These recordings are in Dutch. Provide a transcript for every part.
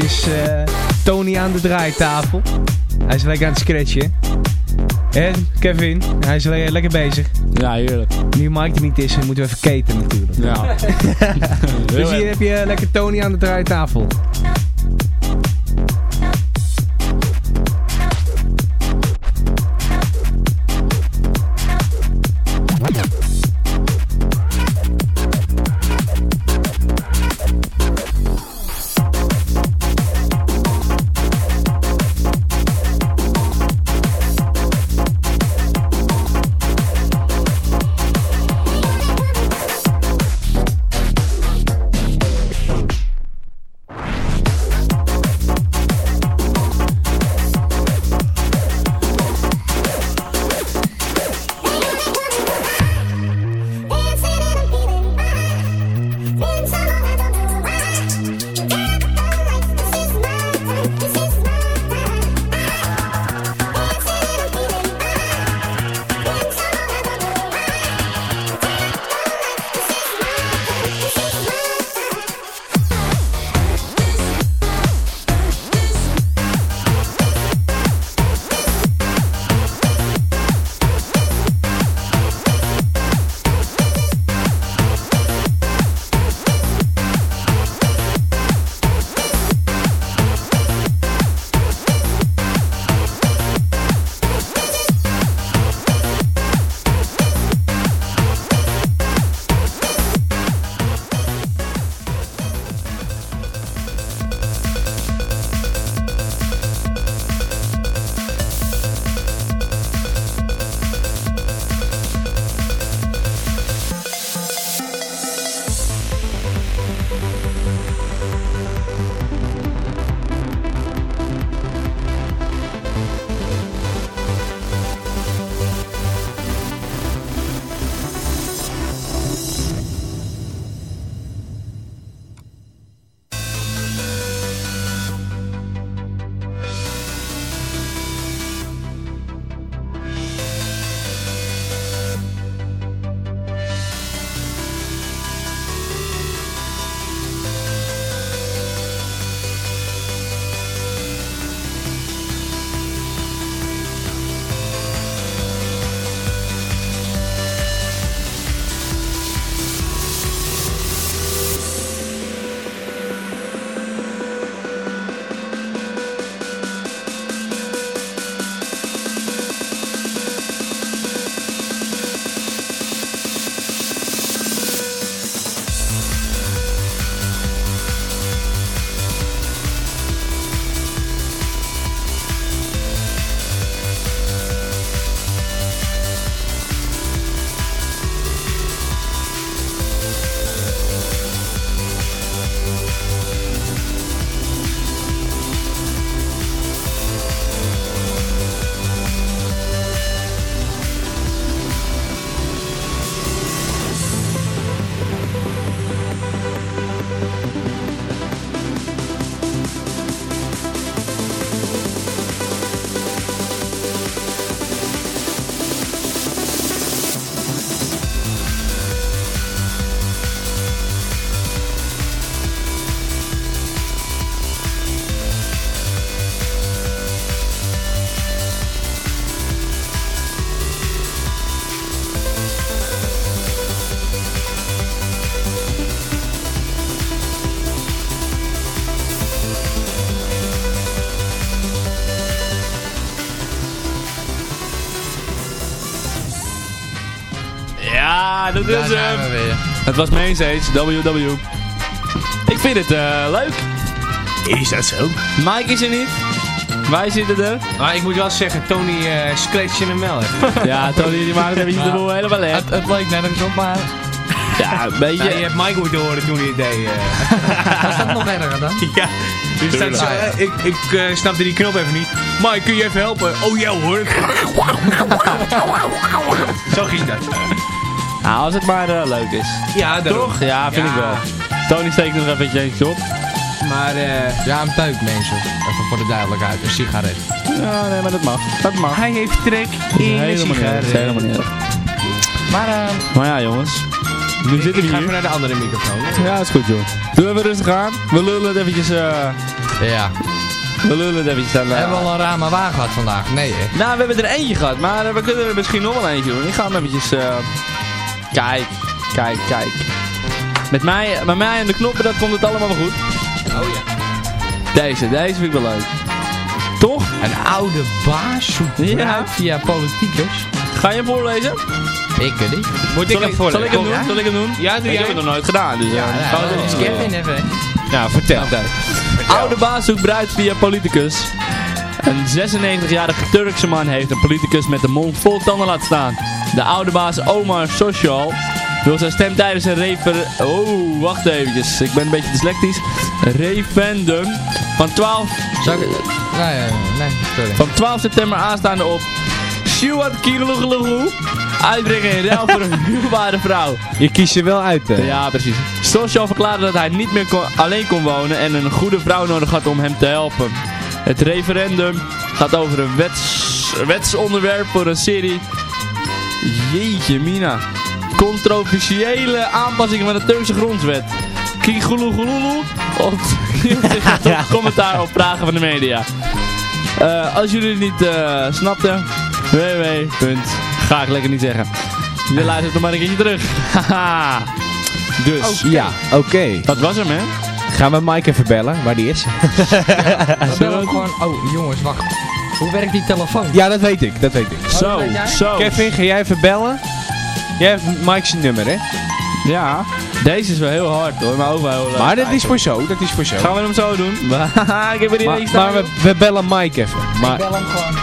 Dit is eh, Tony aan de draaitafel. Hij is lekker aan het scratchen. Hè, Kevin? Hij is le- lekker bezig. Ja, heerlijk. Nu Mike er niet is, moeten we even keten natuurlijk. Ja. Dus hier heb je lekker Tony aan de draaitafel. Hem. weer. Het was Mainstage, WW. Ik vind het eh, leuk. Is dat zo? Mike is er niet. Wij zitten er. Maar ik moet wel zeggen, Tony uh, scratcht je hem wel even. Ja, Tony die maakt even de boel helemaal leeg. Het, het leek nergens op, maar Ja, een beetje. Ja, je hebt Mike moeten horen toen hij het deed. eh. was dat nog erger dan? ja, dus dat eh, ik, ik eh, snapte die knop even niet. Mike, kun je even helpen? Oh ja hoor. zo ging dat. Nou, als het maar eh, leuk is. Ja. Toch? Ja, vind Ja. ik wel. Tony steekt nog even eentje op. Maar eh, Ja, een peuk mensen. Even voor de duidelijkheid. Een sigaret. Ja, nee, maar dat mag. Dat mag. hij heeft trek in de helemaal niet erg. sigaret. Helemaal niet. Maar eh, Maar ja, jongens. Nu zitten Ik we ga even naar de andere microfoon. hè. Ja, is goed joh. Doe even rustig aan. We lullen het eventjes, eh Ja. we lullen het eventjes aan. eh, Hebben we al een rame wagen gehad vandaag? Nee, hè? Nou, we hebben er eentje gehad, maar eh, we kunnen er misschien nog wel eentje doen. Ik ga hem eventjes... eh kijk, kijk, kijk. Met mij, met mij en de knoppen, dat komt het allemaal wel goed. Oh ja. Deze, deze vind ik wel leuk. Toch? Een oude baas zoekt Ja. via politicus. Ga je hem voorlezen? Ik weet niet. Moet ik, zal ik hem doen? Zal ik hem doen? Ja, doe ik jij. heb het nog nooit gedaan, dus... eh, gaan we Ja, het is even. Nou, vertel. Oude baas zoekt bruid via politicus. Een 96-jarige Turkse man heeft een politicus met de mond vol tanden laten staan. De oude baas Omar Social wil zijn stem tijdens een refer... Oh, wacht eventjes. Ik ben een beetje dyslectisch. Referendum van 12, Zou ik... Nee, nee, sorry. van 12 september aanstaande op... Shuat Kilogelogeloe uitbrengen in ruil voor een huwbare vrouw. Je kiest je wel uit, hè? Ja, precies. Social verklaarde dat hij niet meer kon- alleen kon wonen en een goede vrouw nodig had om hem te helpen. Het referendum gaat over een wets, wetsonderwerp voor een serie... Jeetje, Mina. Controversiële aanpassingen van de Turkse grondwet. Kigulugululu onthield zich tot commentaar op vragen van de media. Eh, als jullie het niet eh, snapten, www. Ga ik lekker niet zeggen. Je luistert nog maar een keertje terug. Haha. dus, Ja, oké. dat was hem hè. Gaan we Mike even bellen, waar die is? We bellen hem gewoon... Oh, jongens, wacht. Hoe werkt die telefoon? ja, dat weet ik, dat weet ik. Zo, weet jij? zo. Kevin, ga jij even bellen? Jij hebt Mike's nummer, hè? Ja, deze is wel heel hard hoor, maar ook wel heel leuk. Maar dat is voor zo, dat is voor zo. Gaan we hem zo doen? ik heb er één staan. maar we, we bellen Mike even. Maar, Bel hem gewoon.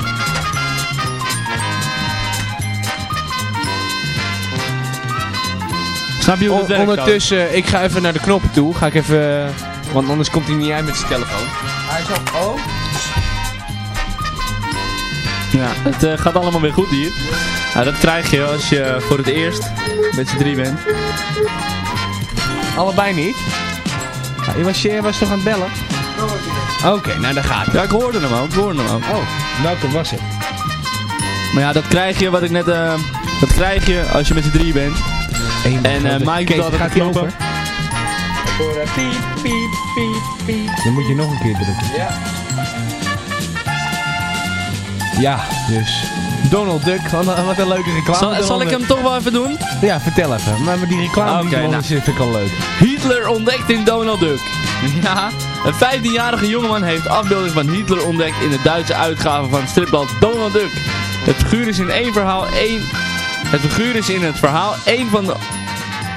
Snap je hoe het on- werkt? ondertussen, ik ga even naar de knoppen toe. Ga ik even... Want anders komt hij niet uit met zijn telefoon. Hij is op... Oh. Ja, het eh, gaat allemaal weer goed hier. Nou, dat krijg je als je voor het eerst met z'n drie bent. Allebei niet? Ja, je, was, je was toch aan het bellen? Oké, nou daar gaat het. Ja, ik hoorde hem ook, ik hoorde hem ook. Oh, welke was het? Maar ja, dat krijg je, wat ik net... eh, dat krijg je als je met z'n drie bent. En eh Mike doet altijd gaat de hij knoppen. over? Piep, piep, piep, piep. Dan moet je nog een keer drukken. Ja. Ja, dus... Donald Duck, wat een, leuke reclame. Zal, zal ik hem toch wel even doen? Ja, vertel even. Maar die reclame Oké, die nou. vind ik al leuk. Hitler ontdekt in Donald Duck. Ja, een 15-jarige jongeman heeft afbeelding van Hitler ontdekt in de Duitse uitgave van het stripblad Donald Duck. Het figuur is in één verhaal één... Het figuur is in het verhaal één van de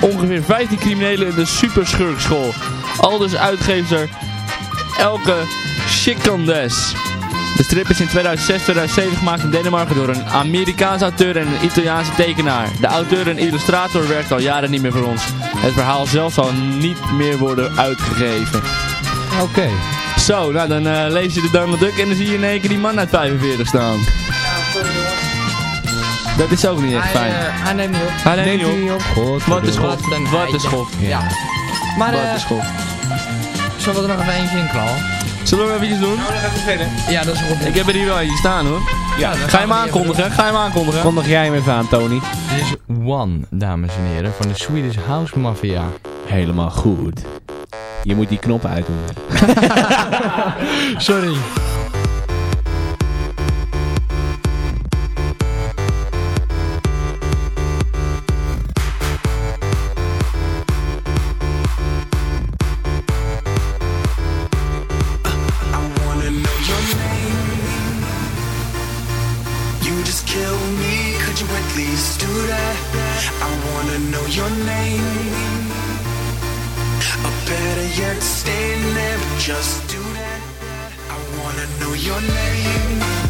ongeveer 15 criminelen in de superschurkschool. Aldus uitgeefster Elke Schikandes. De strip is in 2006-2007 gemaakt in Denemarken door een Amerikaanse auteur en een Italiaanse tekenaar. De auteur en illustrator werkt al jaren niet meer voor ons. Het verhaal zelf zal niet meer worden uitgegeven. Oké. Zo, nou dan eh, lees je de Donald Duck en dan zie je in één keer die man uit 45 staan. Dat is ook niet echt Hij, fijn. eh, hij neemt niet op. Hij neemt Neemt niet op. God, Wat is een Wat is goed? Ja. Maar Wat eh, is goed? zullen we er nog even eentje in knallen? Zullen we even doen? Nou, nog even verder. Ja, dat is goed. Ik heb er hier wel eentje staan hoor. Ja, dan Ga je hem aankondigen? Ga je hem aankondigen? Kondig jij hem even aan, Tony. Dit is One, dames en heren, van de Swedish House Mafia. Helemaal goed. Je moet die knop uitdoen. Sorry. Your name. Or better yet, stay there, but just do that. I wanna know your name.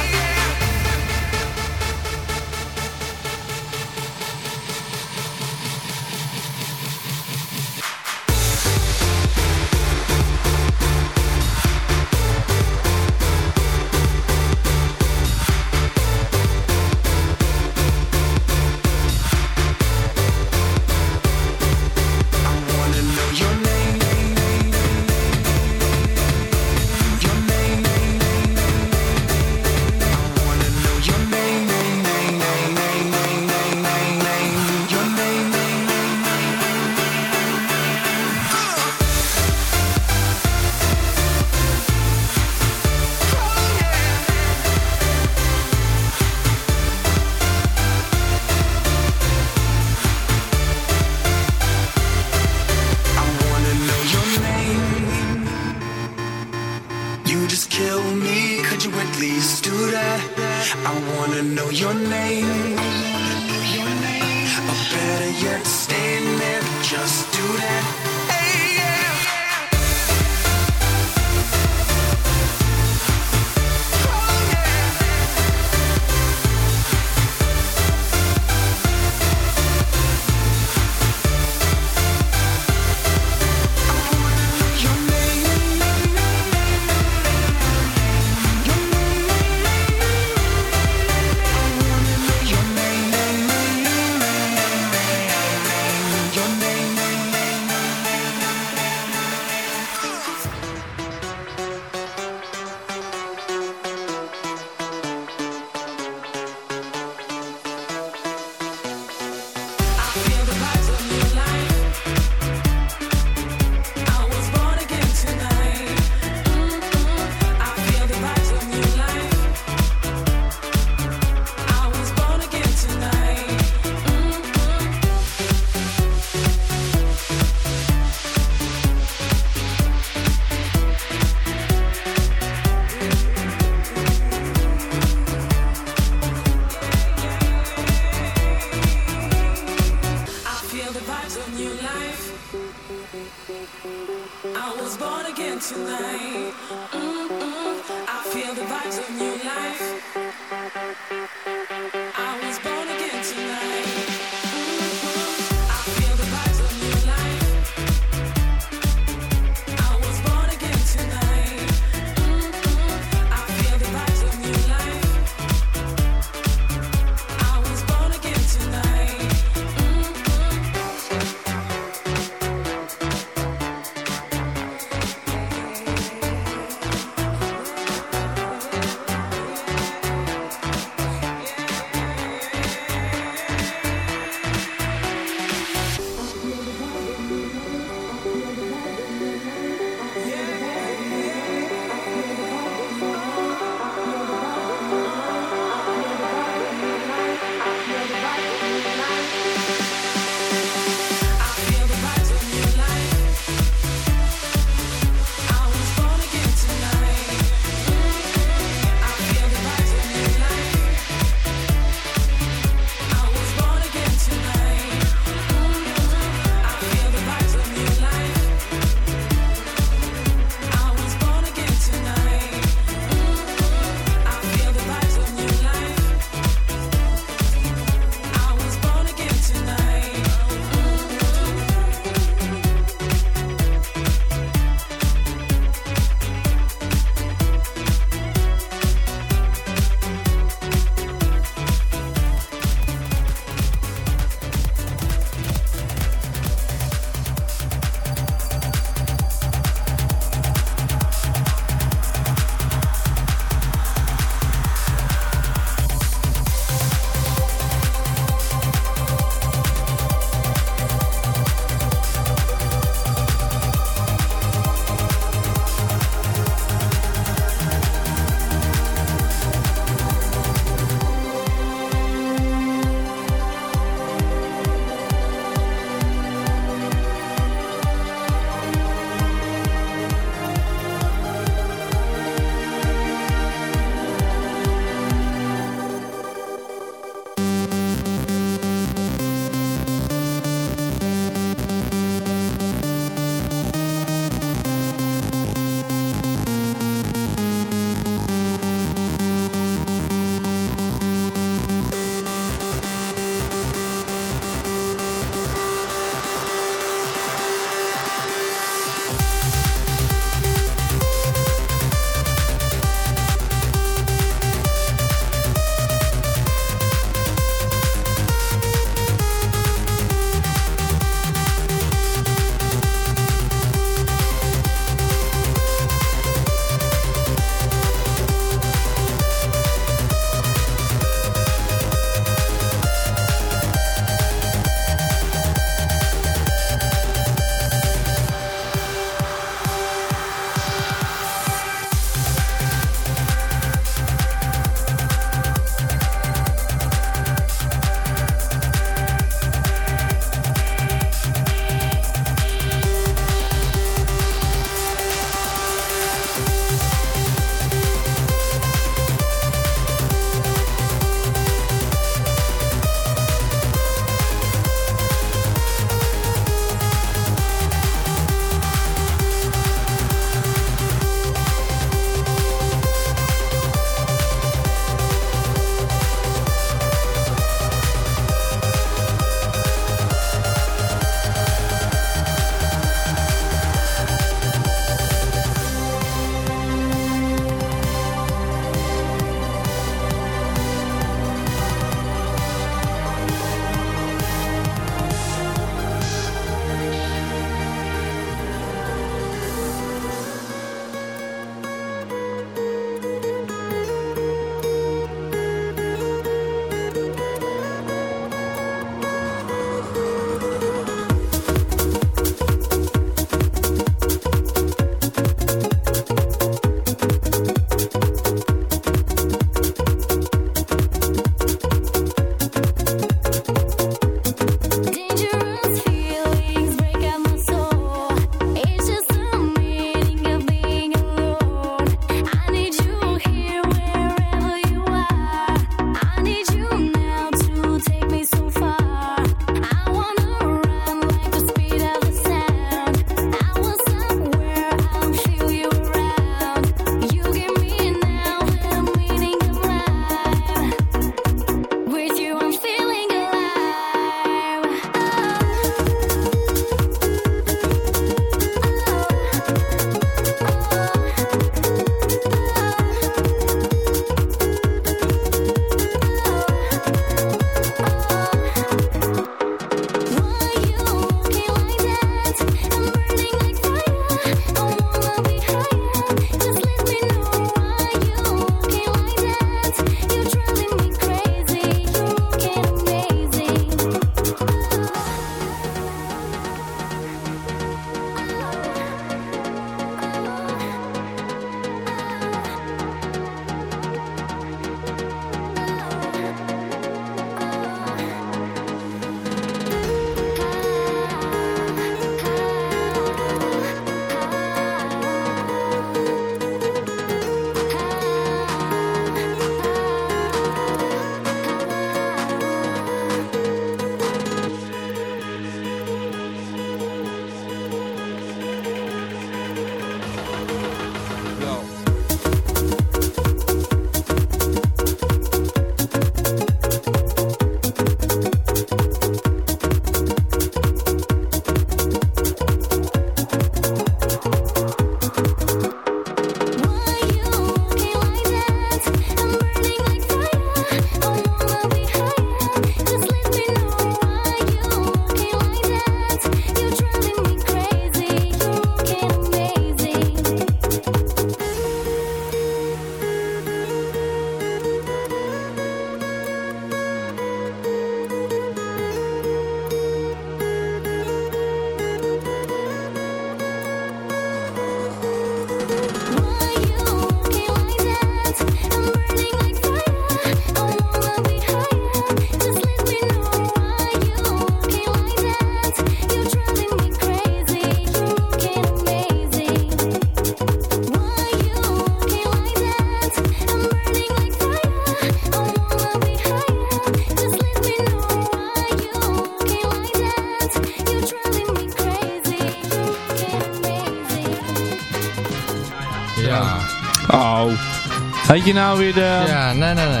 Je nou weer de... Ja, nee, nee, nee.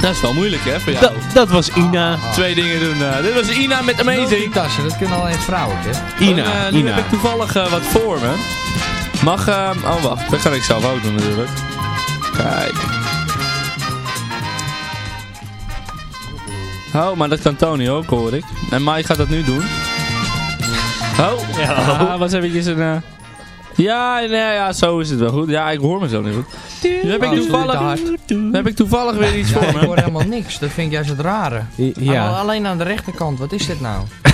Dat is wel moeilijk hè voor jou. Dat, dat was Ina. Twee dingen doen. eh. dit was Ina met Amazing. Multitasken, dat kunnen alleen vrouwen, hè? Ina, En, eh, nu Ina. heb ik toevallig eh, wat voor me. Mag, eh, oh wacht, dat kan ik zelf ook doen natuurlijk. Kijk. Oh, maar dat kan Tony ook hoor ik. En Mai gaat dat nu doen. Oh, ja, was eventjes een... eh, Ja, nee, ja, zo is het wel goed. Ja, ik hoor me zo niet goed. Nu heb ik toevallig, nu heb ik toevallig weer iets Ja, voor ik me. hoor helemaal niks. Dat vind ik juist het rare. Ja. Alleen aan de rechterkant, wat is dit nou?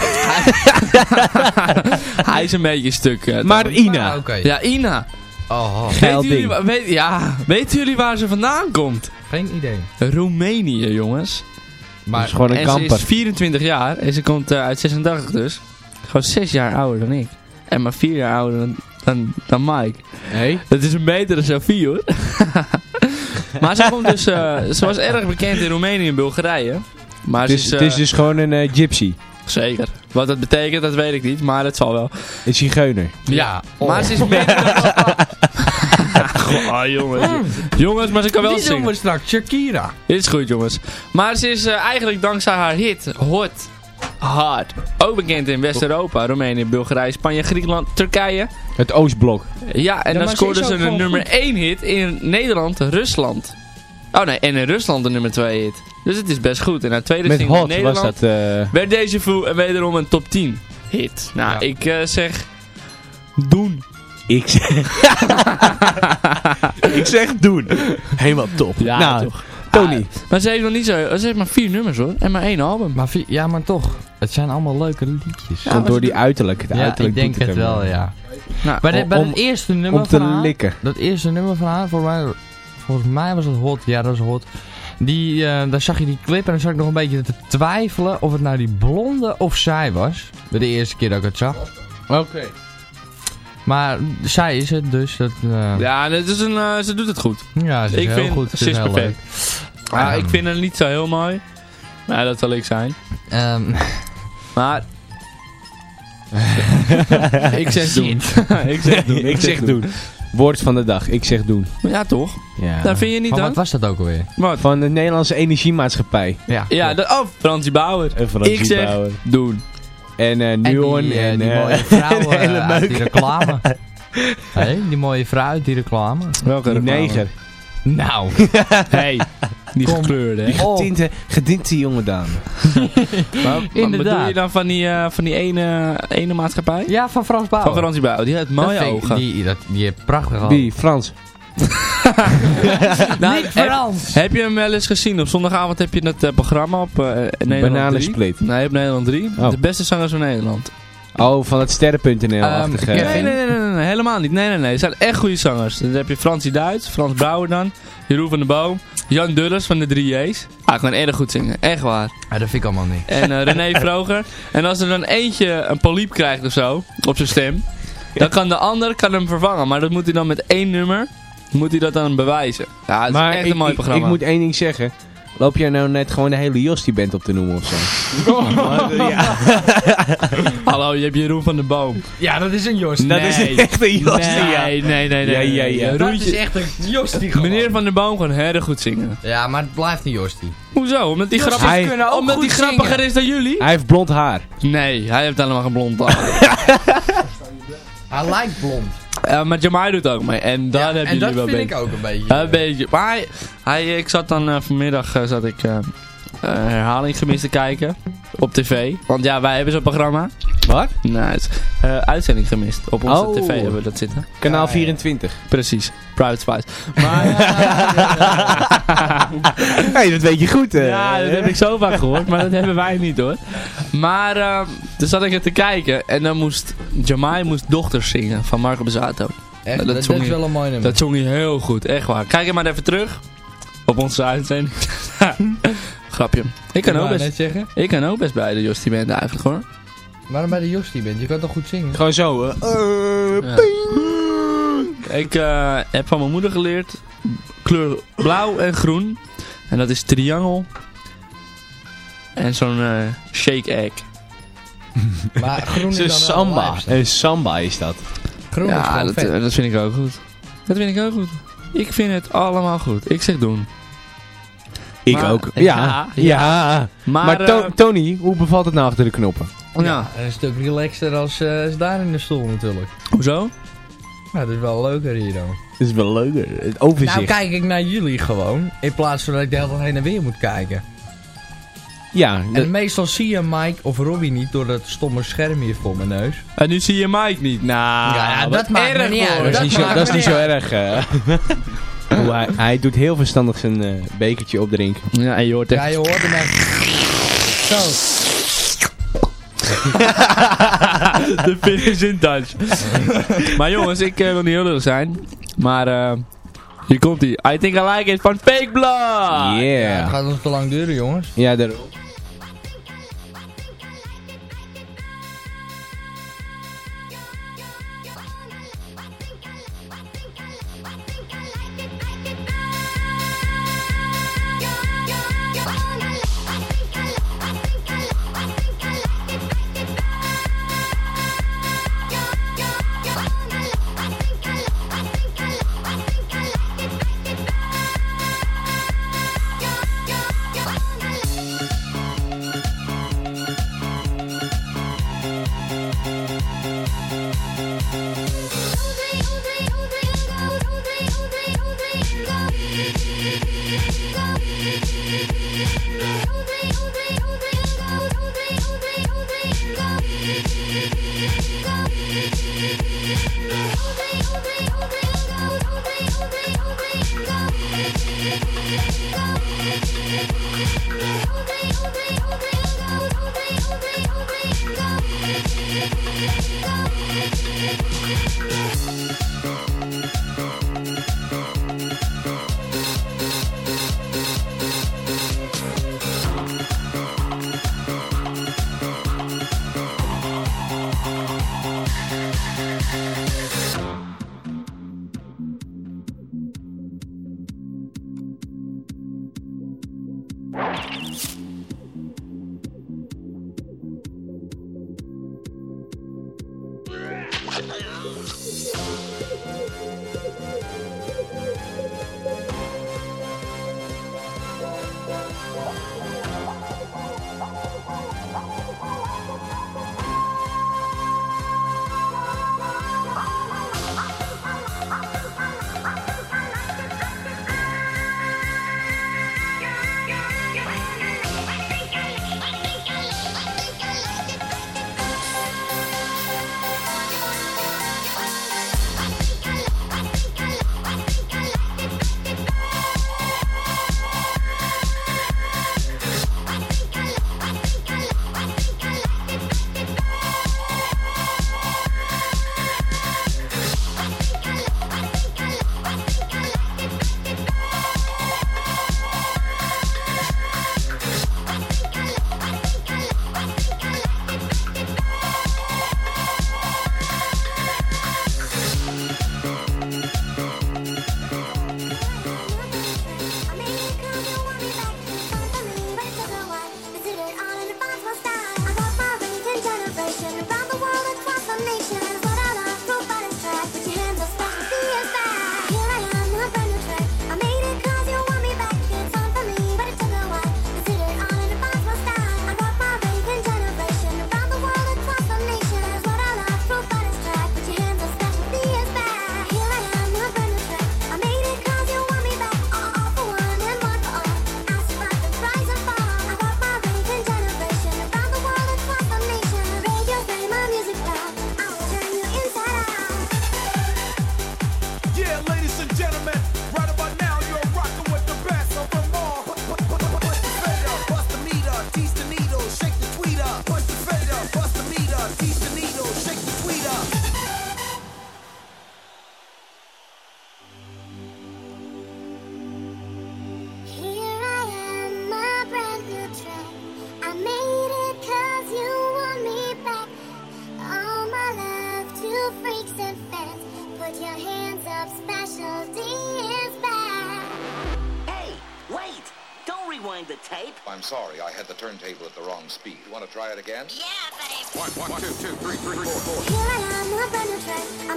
Hij is een beetje stuk. eh, Maar. Ina. Ah. Ja, Ina. Oh, oh, Weten jullie, weet, ja, weten jullie waar ze vandaan komt? geen idee. Roemenië, jongens. Maar is gewoon een en ze is 24 jaar en ze komt eh, uit 86 dus. Gewoon 6 jaar ouder dan ik. En maar 4 jaar ouder dan, dan, dan Mike. Hey? Dat is een betere Sophie hoor. maar ze, komt dus, eh, ze was erg bekend in Roemenië en Bulgarije. Maar Het ze is, is, het eh, is dus gewoon een eh, gypsy. Zeker. Wat dat betekent, dat weet ik niet, maar het zal wel. Een zigeuner. ja, oh. Maar ze is minder Ah, jongens. jongens, maar ze kan wel die zingen. we straks, Shakira. Dit is goed, jongens. Maar ze is eigenlijk dankzij haar hit Hot Hard ook bekend in West-Europa. Roemenië, Bulgarije, Spanje, Griekenland, Turkije. Het Oostblok. Ja, en Ja, dan maar ze een nummer goed. 1 hit in Nederland, Rusland. Oh nee, en in Rusland de nummer 2 hit. Dus het is best goed. En na tweede Met single in was Nederland dat... eh, werd deze Vu en wederom een top 10 hit. Nou, Ja. ik eh, zeg... Doen. ik zeg... ik zeg doen. Helemaal top. Ja, nou, toch. Tony. Ah, maar ze heeft nog niet zo... Ze heeft maar vier nummers hoor. En maar één album. Maar ja, maar toch. Het zijn allemaal leuke liedjes. Ja, Komt maar door die uiterlijk. De Ja, uiterlijk ik denk het wel, ja. Nou, Bij, de- bij om- het eerste nummer Om te van haar, likken. dat eerste nummer van haar, volgens mij, volgens mij was het hot. Ja, dat was hot. Die, eh, daar zag je die clip en dan zag ik nog een beetje te twijfelen of het nou die blonde of zij was. Bij de eerste keer dat ik het zag. Oké. Maar zij is het, dus dat... eh, ja, het is een, eh, ze doet het goed. ja, ze is ik heel vind, goed. ze is perfect. Ja, Ehm. ik vind het niet zo heel mooi. Maar dat zal ik zijn. leuk. Ehm, Maar... ik zeg doen. ik zeg doen. Ik zeg doen. Woord van de dag. Ik zeg doen. Ja, toch? Ja. Dat vind je niet maar dan? wat was dat ook alweer? Wat? Van de Nederlandse Energiemaatschappij. Ja, Ja, de, oh, Fransie Bauer. En van Ik zeg doen. En eh En Nuon die, eh, en, die eh, mooie vrouw eh, uit die reclame. Hé, die mooie vrouw uit die reclame. Welke Die reclame? neger. Nou. Hey, die Kom. gekleurde, hè? Oh. Gedinte, gedinte jonge dame. Maar, maar bedoel Inderdaad. je dan van die, eh, van die ene, ene maatschappij? Ja, van Frans Bauer. Van Fransie Bauer. Die heeft mooie Dat vind ik- ogen. Die, dat, die heeft prachtige ogen. Wie? Frans. Nou, Niet heb, Frans. heb je hem wel eens gezien? Op zondagavond heb je het eh, programma op eh Nederland 3. Bananensplit. Nee, op Nederland 3. Oh. De beste zangers van Nederland. Oh, van het sterren.nl-achtige. Ehm, Nee, nee, nee, nee, nee, helemaal niet. Nee, nee, nee. Het zijn echt goede zangers. Dan heb je Fransie Duits, Frans Brouwer dan, Jeroen van der Boom, Jan Dullers van de 3J's. Ah, gewoon erg goed zingen. Echt waar. Ah, dat vind ik allemaal niet. En eh, René Vroger. En als er dan eentje een polyp krijgt of zo, op zijn stem, dan kan de ander kan hem vervangen. Maar dat moet hij dan met één nummer, moet hij dat dan bewijzen. Ja, het is echt ik, een mooi ik- programma. Ik, moet één ding zeggen. Loop jij nou net gewoon de hele Jostie band op te noemen of zo? ja. Hallo, je hebt Jeroen van der Boom. Ja, dat is een Jos. Dat is Nee. echt een Jostie, ja. Nee, nee, nee, nee. Ja, ja, ja. nee. Dat is echt een Jostie gewoon. Meneer van der Boom kan erg goed zingen. Ja, maar het blijft een Jostie. Hoezo? Omdat die, grappig, kunnen ook omdat goed die grappiger zingen. is dan jullie? Hij heeft blond haar. Nee, hij heeft helemaal geen blond haar. Hij lijkt blond. Ja, maar Jamai doet ook mee. En daar Ja, hebben en jullie dat wel vind ik ook een beetje. Een beetje. Maar hij, hij- ik zat dan eh, vanmiddag eh, zat ik, eh, eh, herhaling gemist te kijken. Op tv. Want ja, wij hebben zo'n programma. Wat? Is, eh, uitzending gemist. Op onze Oh. tv hebben we dat zitten. Kanaal Ja, ja. 24. Precies. Private Spice. Maar hey, dat weet je goed. eh. Ja, dat heb ik zo vaak gehoord, maar dat hebben wij niet hoor. Maar uh, toen zat ik het te kijken en dan moest Jamai moest dochters zingen van Marco Bezzato. Echt, dat dat, is wel een mooi nummer. Dat zong hij heel goed, echt waar. Kijk hem maar even terug op onze uitzending. Grapje. Ik kan, Ik ook best, zeggen. ik kan ook best bij de Jostie Band eigenlijk hoor. Waarom bij de Jostie bent? Je kan toch goed zingen? Gewoon zo. Ja. Ik eh, heb van mijn moeder geleerd kleur blauw en groen. En dat is triangel. En zo'n eh, shake egg. Maar groen is dan wel samba. Een samba is dat. Groen is Ja, gewoon dat, vet. eh, dat vind ik ook goed. Dat vind ik ook goed. Ik vind het allemaal goed. Ik zeg doen. Ik Maar- ook. Ja, Ja. ja. Ja. Maar, Maar, eh, To- Tony, hoe bevalt het nou achter de knoppen? ja. Een stuk relaxter als, eh, als daar in de stoel natuurlijk. Hoezo? Ja, dat is wel leuker hier dan. Dat is wel leuker. Het overzicht. Nou kijk ik naar jullie gewoon, in plaats van dat ik de hele tijd heen en weer moet kijken. ja, dat- En meestal zie je Mike of Robbie niet door dat stomme scherm hier voor mijn neus. En nu zie je Mike niet. Nou, Ja, dat maakt me niet uit. dat is niet zo, maakt dat is niet zo erg. eh. Hoe hij, hij doet heel verstandig zijn eh, bekertje opdrinken. Ja, en je hoort echt... Ja, je hoort hem echt. Zo. de finish in touch. maar jongens, ik eh, wil niet heel lullig zijn. Maar eh, hier komt hij. I think I like it van Fake Blood. Ja, het Yeah. gaat ons te lang duren, jongens. Ja, daar. speed. You want to try it again? Yeah, babe. One, one, two, two, three, three, four, four. Here I am, a brand new.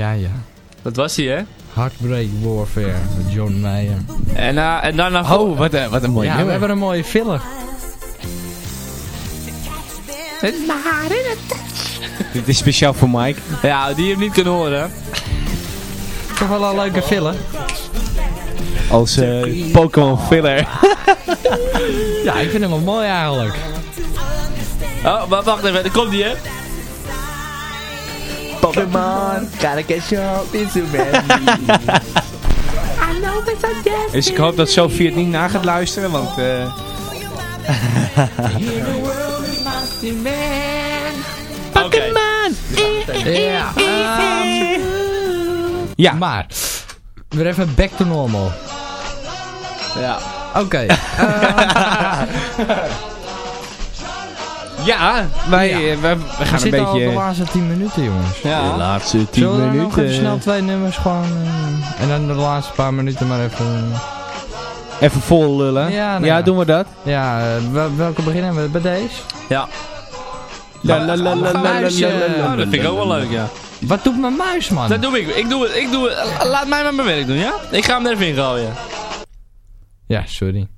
Ja, ja. Dat was hij, hè? Heartbreak Warfare met John Mayer. En, eh, en daarna... Oh, wat, een- wat een mooi Ja, we hebben een mooie filler. Dit is speciaal voor Mike. Ja, die hem niet kunnen horen. Toch wel een leuke filler. Als eh, Pokémon filler. Ja, ik vind hem wel mooi eigenlijk. Oh, maar wacht even. Er komt die, hè? Pokémon, gotta catch up, it's a Dus ik hoop dat Sophie het niet na gaat luisteren, want... eh Oké. Ja. ehm, ja, maar, weer even back to normal. Ja. Oké. eh, ja, wij, eh, we, we we gaan een zitten al op de beetje... laatste 10 minuten, jongens. Ja. laatste Zullen we nog even snel twee nummers gewoon... eh, en dan de laatste paar minuten maar even... Even vol lullen. Ja, nou ja, ja. doen we dat. ja, eh, wel- welke beginnen we? Bij deze? Ja. La, la, la, la, la, la, Muisje. la, la, la. Dat vind ik ook wel leuk, ja. Wat doet mijn muis, man? Dat doe ik. Ik doe het. Ik doe het. Laat mij maar mijn werk doen, ja? Ik ga hem er even in gooien. Ja, sorry.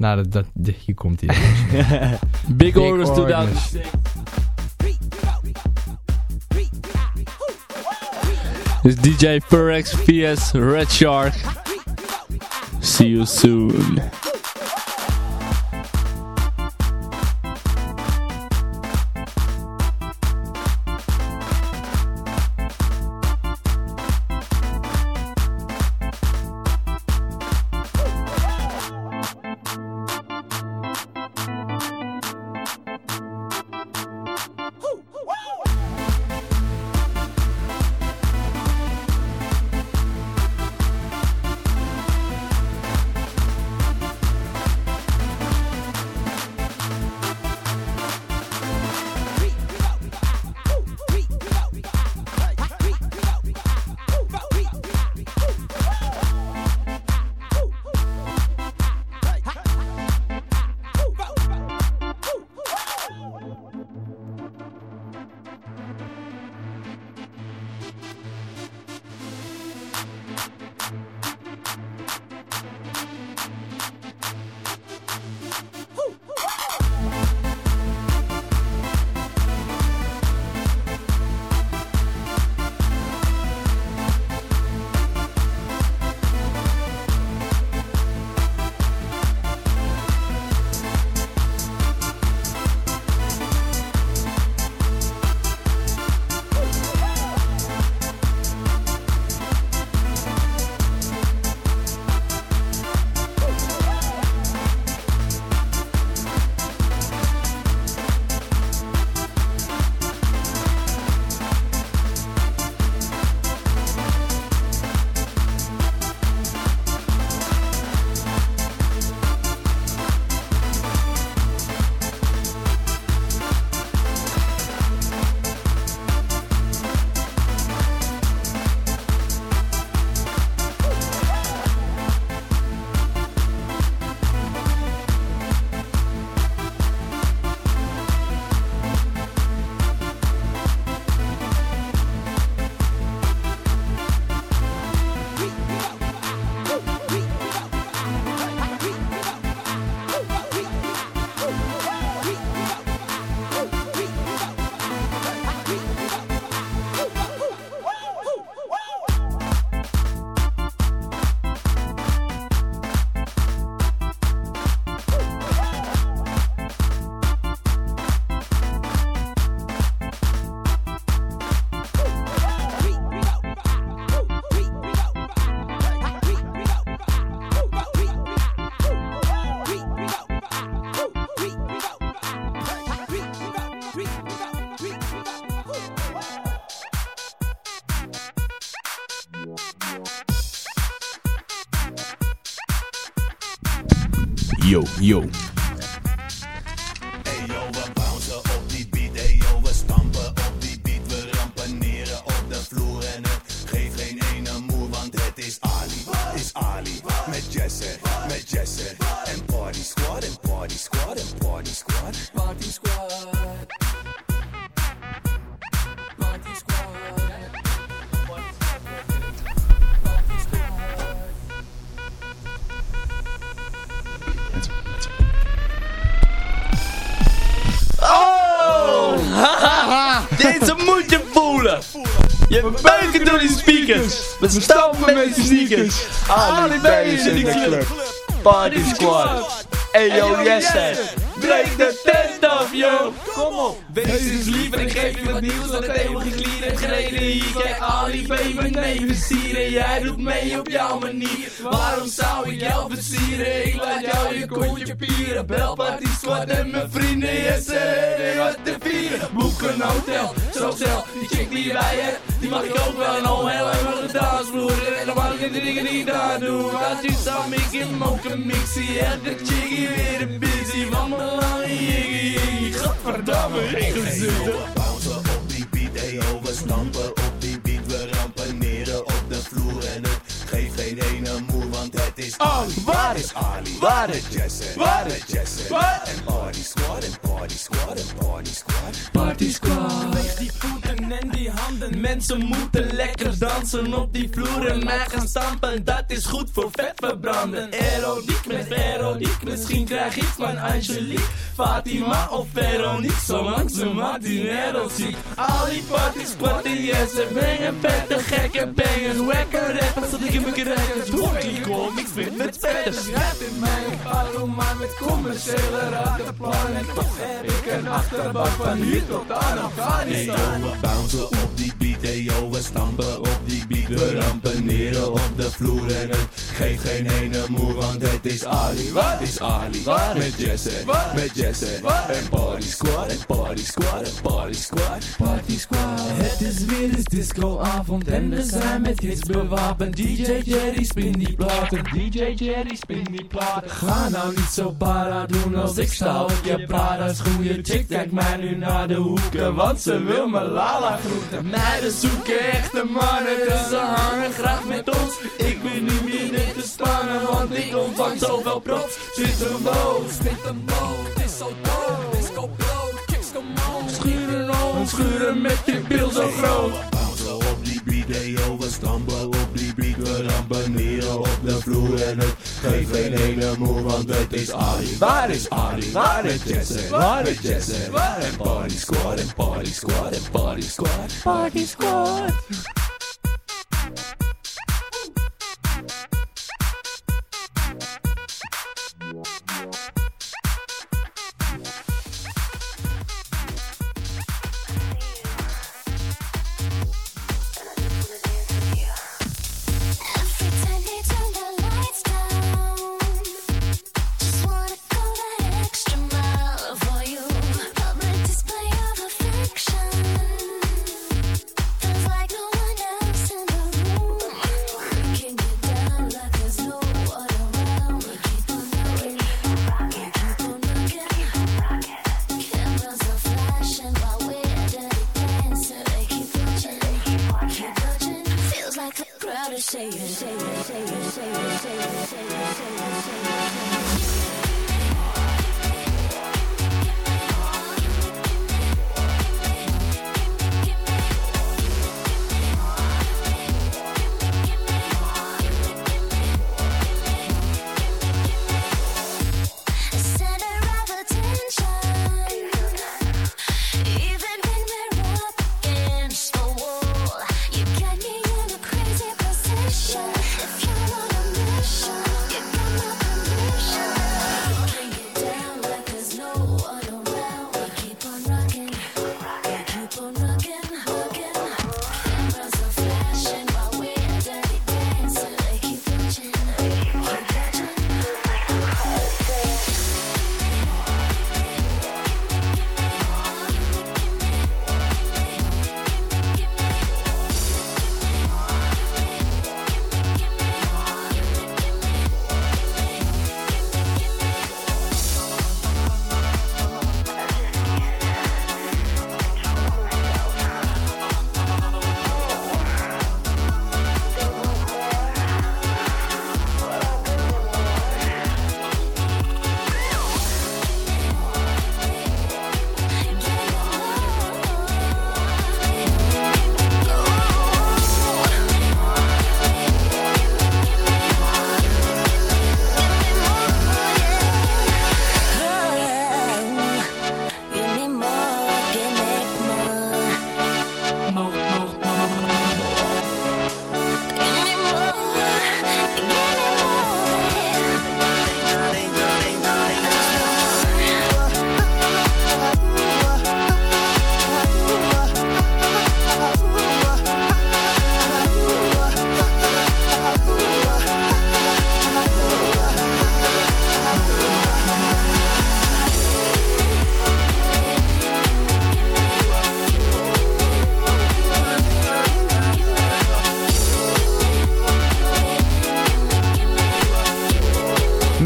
Nou, dat, dat, hier komt hij. Big, Big Orders Orders. 2006. This is DJ Purex vs Red Shark. See you soon. Yo, voelen. Je buiken door die speakers. We stampen met die sneakers. Ali B is in de club. Party squad. Hey yo, yes Breek de tent af, yo. Kom op. Wees eens lief en geef je wat nieuws. Dat het eeuwige glier heeft gereden. Kijk, Ali B, mijn neven sieren. Jij doet mee op jouw manier. Waarom zou ik jou versieren? Ik laat jou je kontje pieren. Bel Party squad en mijn vrienden. Yes, er wat te vieren. Boek een hotel, zo snel. Die chick die wij hebt, die mag ik ook wel. En al heel even de dansvloer. En dan mag ik de dingen die ik daar doe. Als je sam, ik in moken mixie. Elke chickie weer een busy. Van mijn lange jiggy. Gadverdamme, ik gezitten. Ali, waar is Ali? Waar is Jesse? Waar is Jesse? En Party Squad, en Party Squad, en Party Squad. Party Squad. Beweeg die voeten en die handen. Mensen moeten lekker dansen op die vloer en mij gaan stampen. Dat is goed voor vet verbranden. Erodiek met Veronique. Misschien krijg ik van Angelique, Fatima of Veronique. Zolang ze maar die ziet. Al die Party Squad en Jesse. Brengen vette gekke bangers. Wekker rappers, ik in mijn krijgen. Doe ik kom, ik vind het verder. Schrijf in mijn parel, maar met commerciële rakenplan. En toch heb ik een achterbak van hier tot aan Afghanistan. we bouncen op die beat, hey yo, we stampen op die beat. We rampeneren op de vloer en het geeft geen ene moer, want het is Ali. Wat is Ali? Is- Met Jesse, Waar? met Jesse. Waar? En Party Squad, en Party Squad, en Party Squad. Party Squad. Het is weer eens discoavond en we zijn met hits bewapend. DJ Jerry spin die platen, DJ Jerry spin die platen. Ga nou niet zo para doen als ik sta op je Prada's goeie chick. Kijkt mij nu naar de hoeken, want ze wil me lala groeten. Meiden zoeken echte mannen, dus ze hangen graag met ons. Ik ben niet meer net te spannen, want ik ontvang zoveel props. Zit een boos, zit een boos, is zo dood. Disco blow, chicks come on. Schuren om, schuren met je bil zo groot. Bouncen op die yo, we beat. Rampeneren op de vloer en het geeft geen ene moer, want het is Ali. Waar is Ali? Waar is Jesse? Waar is Jesse? En Party Squad, en Party Squad, en Party Squad. Party Squad.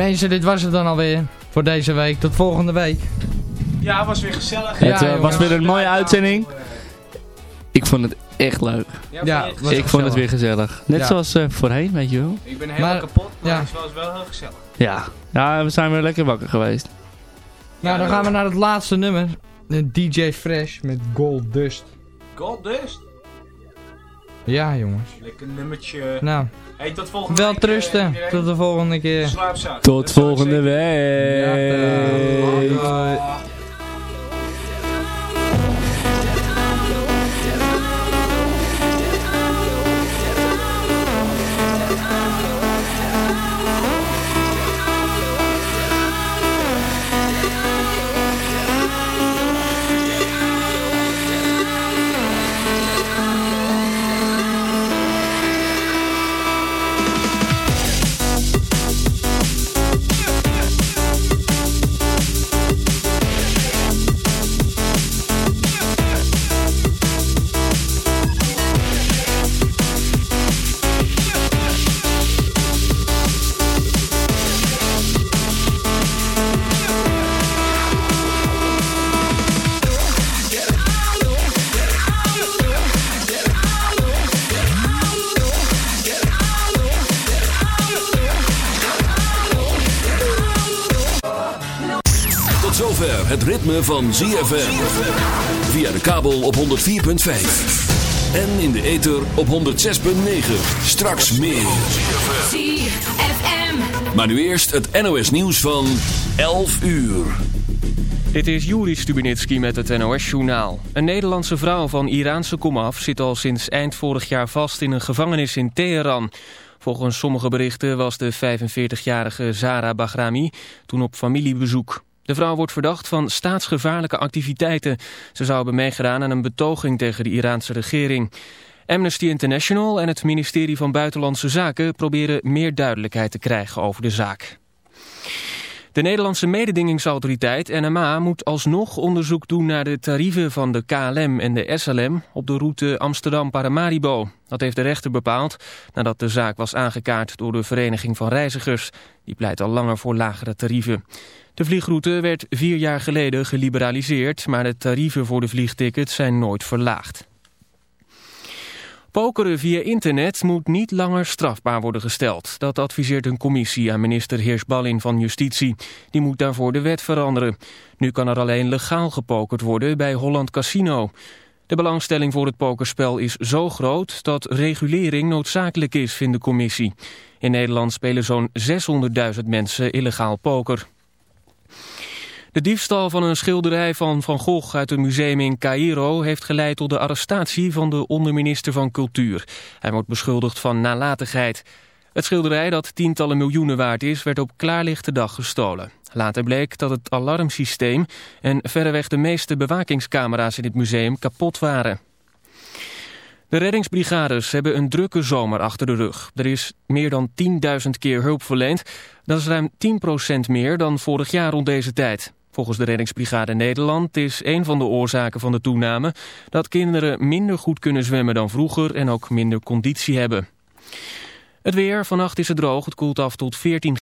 Mensen, dit was het dan alweer voor deze week. Tot volgende week. Ja, was weer gezellig. Het Ja, eh, was weer een mooie uitzending. Ik vond het echt leuk. Ja, ik vond het weer gezellig. Net Ja. zoals eh, voorheen, weet je wel. Ik ben helemaal Maar- kapot, maar ja. het was wel heel gezellig. Ja. ja, we zijn weer lekker wakker geweest. Nou, dan gaan we naar het laatste nummer. DJ Fresh met Gold Dust. Gold Dust. Ja, jongens. Lekker nummertje. Nou, Hey, tot volgende wel week. eh, trusten. iedereen. Tot de volgende keer. Slaapzaak. Tot volgende week. Ja, ritme van ZFM. Via de kabel op 104.5. En in de ether op 106.9. Straks meer. ZFM. Maar nu eerst het NOS nieuws van 11 uur. Dit is Juri Stubinitski met het NOS-journaal. Een Nederlandse vrouw van Iraanse komaf zit al sinds eind vorig jaar vast in een gevangenis in Teheran. Volgens sommige berichten was de 45-jarige Zara Bahrami toen op familiebezoek. De vrouw wordt verdacht van staatsgevaarlijke activiteiten. Ze zou hebben meegedaan aan een betoging tegen de Iraanse regering. Amnesty International en het ministerie van Buitenlandse Zaken proberen meer duidelijkheid te krijgen over de zaak. De Nederlandse mededingingsautoriteit NMA moet alsnog onderzoek doen naar de tarieven van de KLM en de SLM op de route Amsterdam-Paramaribo. Dat heeft de rechter bepaald nadat de zaak was aangekaart door de Vereniging van Reizigers. Die pleit al langer voor lagere tarieven. De vliegroute werd vier jaar geleden geliberaliseerd, maar de tarieven voor de vliegtickets zijn nooit verlaagd. Pokeren via internet moet niet langer strafbaar worden gesteld. Dat adviseert een commissie aan minister Heersballin van Justitie. Die moet daarvoor de wet veranderen. Nu kan er alleen legaal gepokerd worden bij Holland Casino. De belangstelling voor het pokerspel is zo groot dat regulering noodzakelijk is, vindt de commissie. In Nederland spelen zo'n 600.000 mensen illegaal poker. De diefstal van een schilderij van Van Gogh uit een museum in Cairo heeft geleid tot de arrestatie van de onderminister van Cultuur. Hij wordt beschuldigd van nalatigheid. Het schilderij dat tientallen miljoenen waard is, werd op klaarlichte dag gestolen. Later bleek dat het alarmsysteem en verreweg de meeste bewakingscamera's in het museum kapot waren. De reddingsbrigades hebben een drukke zomer achter de rug. Er is meer dan 10.000 keer hulp verleend. Dat is ruim 10% meer dan vorig jaar rond deze tijd. Volgens de reddingsbrigade Nederland is een van de oorzaken van de toename... dat kinderen minder goed kunnen zwemmen dan vroeger en ook minder conditie hebben. Het weer, vannacht is het droog, het koelt af tot 14